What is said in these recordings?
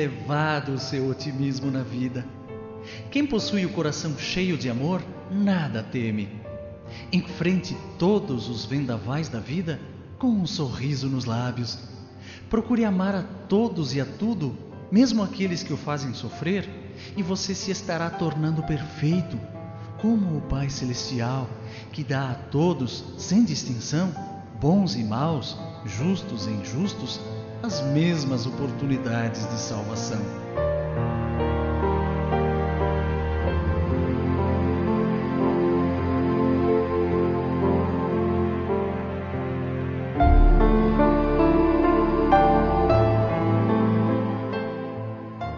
Elevado o seu otimismo na vida. Quem possui o coração cheio de amor, nada teme. Enfrente todos os vendavais da vida com um sorriso nos lábios. Procure amar a todos e a tudo, mesmo aqueles que o fazem sofrer, e você se estará tornando perfeito, como o Pai Celestial, que dá a todos, sem distinção, bons e maus, justos e injustos, as mesmas oportunidades de salvação.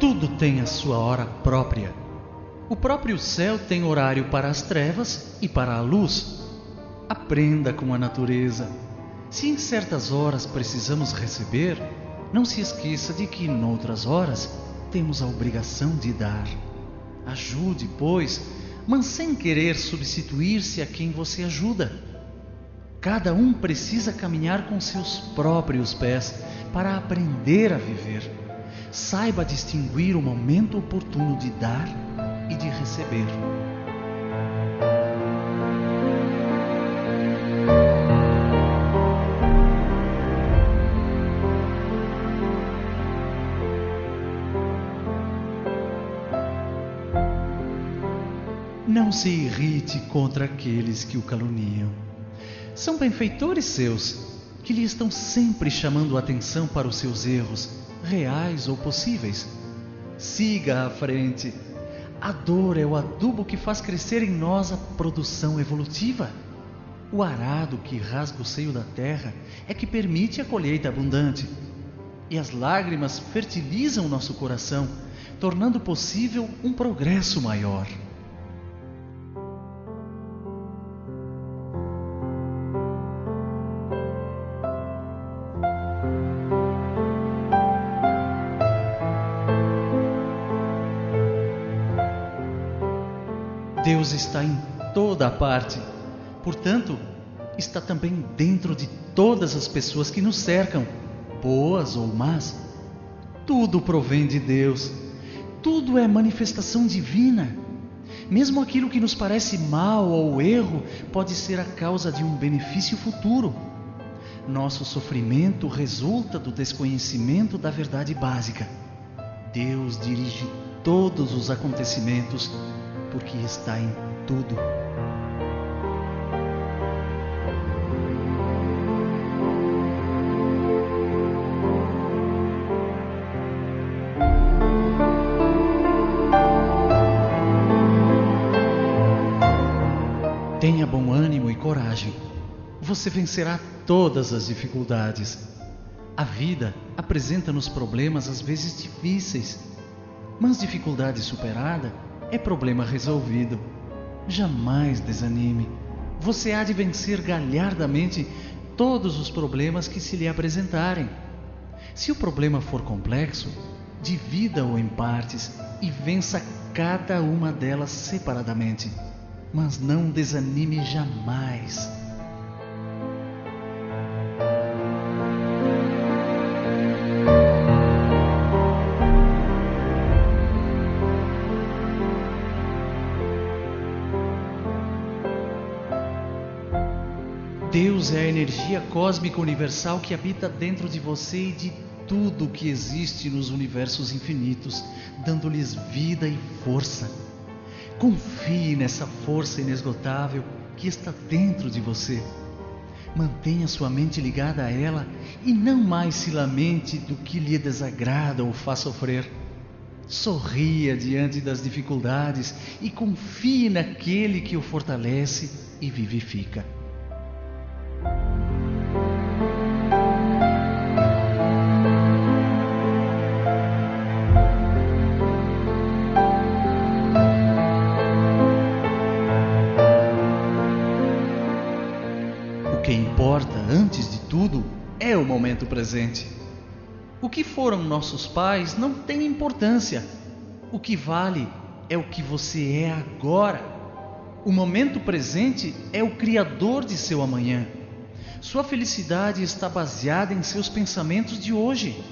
Tudo tem a sua hora própria. O próprio céu tem horário para as trevas e para a luz. Aprenda com a natureza. Se em certas horas precisamos receber, não se esqueça de que, noutras horas, temos a obrigação de dar. Ajude, pois, mas sem querer substituir-se a quem você ajuda. Cada um precisa caminhar com seus próprios pés para aprender a viver saiba distinguir o momento oportuno de dar e de receber. Não se irrite contra aqueles que o caluniam. São benfeitores seus que lhe estão sempre chamando a atenção para os seus erros reais ou possíveis. Siga à frente. A dor é o adubo que faz crescer em nós a produção evolutiva. O arado que rasga o seio da terra é que permite a colheita abundante. E as lágrimas fertilizam nosso coração, tornando possível um progresso maior. Deus está em toda a parte. Portanto, está também dentro de todas as pessoas que nos cercam, boas ou más. Tudo provém de Deus. Tudo é manifestação divina. Mesmo aquilo que nos parece mal ou erro pode ser a causa de um benefício futuro. Nosso sofrimento resulta do desconhecimento da verdade básica. Deus dirige todos os acontecimentos porque está em tudo. Tenha bom ânimo e coragem. Você vencerá todas as dificuldades. A vida apresenta-nos problemas às vezes difíceis, mas dificuldade superada é problema resolvido. Jamais desanime. Você há de vencer galhardamente todos os problemas que se lhe apresentarem. Se o problema for complexo, divida-o em partes e vença cada uma delas separadamente. Mas não desanime jamais. Deus é a energia cósmica universal que habita dentro de você e de tudo que existe nos universos infinitos, dando-lhes vida e força. Confie nessa força inesgotável que está dentro de você. Mantenha sua mente ligada a ela e não mais se lamente do que lhe desagrada ou faz sofrer. Sorria diante das dificuldades e confie naquele que o fortalece e vivifica. É o momento presente. O que foram nossos pais não tem importância. O que vale é o que você é agora. O momento presente é o criador de seu amanhã. Sua felicidade está baseada em seus pensamentos de hoje.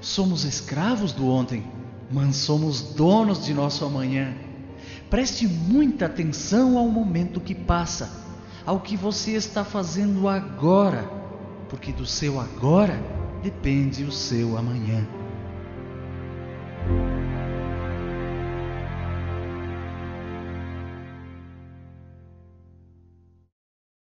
Somos escravos do ontem, mas somos donos de nosso amanhã. Preste muita atenção ao momento que passa, ao que você está fazendo agora, porque do seu agora depende o seu amanhã.